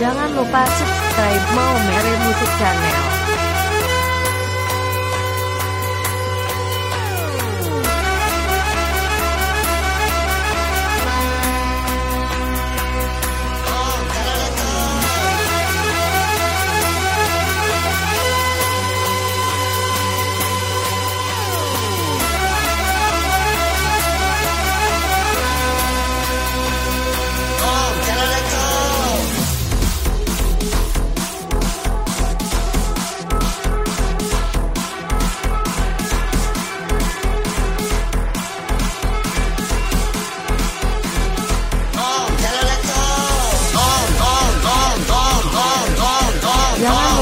Jangan lupa subscribe Mau Mere Musik Channel.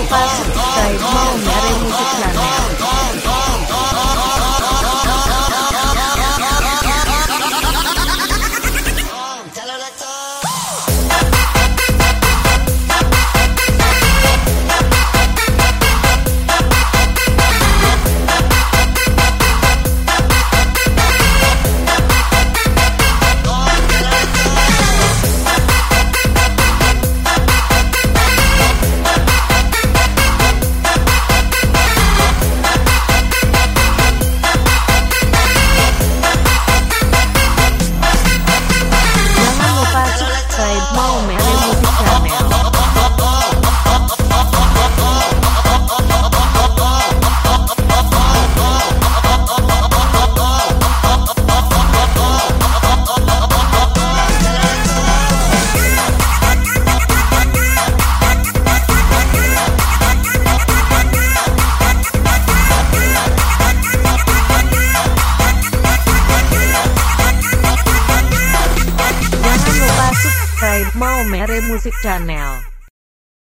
Jangan lupa Mau Mere Musik Channel.